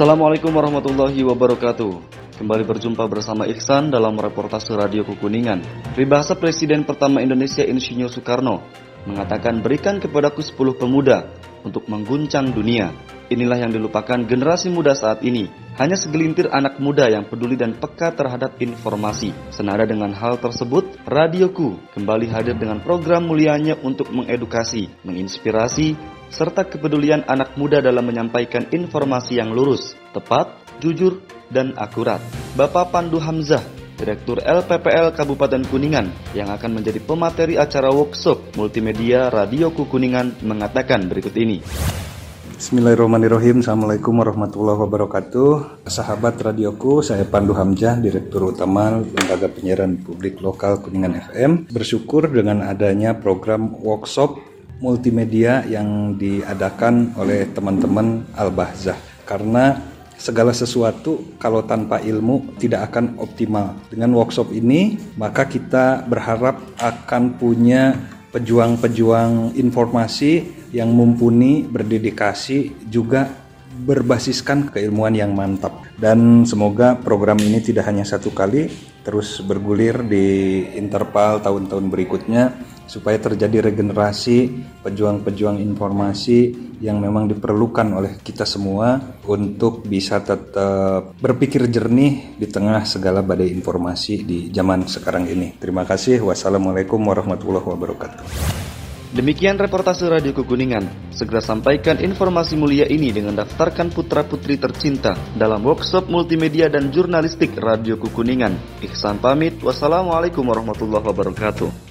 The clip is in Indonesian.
Assalamualaikum warahmatullahi wabarakatuh. Kembali berjumpa bersama Iksan dalam reportase Radio Kukuningan. Pribahasa Presiden pertama Indonesia Insinyur Soekarno mengatakan berikan kepadaku 10 pemuda untuk mengguncang dunia. Inilah yang dilupakan generasi muda saat ini. Hanya segelintir anak muda yang peduli dan peka terhadap informasi. Senada dengan hal tersebut, Radioku kembali hadir dengan program mulianya untuk mengedukasi, menginspirasi, serta kepedulian anak muda dalam menyampaikan informasi yang lurus, tepat, jujur, dan akurat. Bapak Pandu Hamzah, Direktur LPPL Kabupaten Kuningan yang akan menjadi pemateri acara workshop multimedia Radio Kuningan mengatakan berikut ini. Bismillahirrahmanirrahim Assalamualaikum warahmatullahi wabarakatuh Sahabat radioku, saya Pandu Hamzah Direktur Utama Lembaga Penyiaran Publik Lokal Kuningan FM Bersyukur dengan adanya program workshop multimedia yang diadakan oleh teman-teman Al-Bahzah Karena segala sesuatu kalau tanpa ilmu tidak akan optimal Dengan workshop ini maka kita berharap akan punya pejuang-pejuang informasi yang mumpuni, berdedikasi, juga berbasiskan keilmuan yang mantap. Dan semoga program ini tidak hanya satu kali, terus bergulir di interval tahun-tahun berikutnya supaya terjadi regenerasi pejuang-pejuang informasi yang memang diperlukan oleh kita semua untuk bisa tetap berpikir jernih di tengah segala badai informasi di zaman sekarang ini. Terima kasih. Wassalamualaikum warahmatullahi wabarakatuh. Demikian reportase Radio Kukuningan. Segera sampaikan informasi mulia ini dengan daftarkan putra-putri tercinta dalam workshop multimedia dan jurnalistik Radio Kukuningan. Ihsan pamit. Wassalamualaikum warahmatullahi wabarakatuh.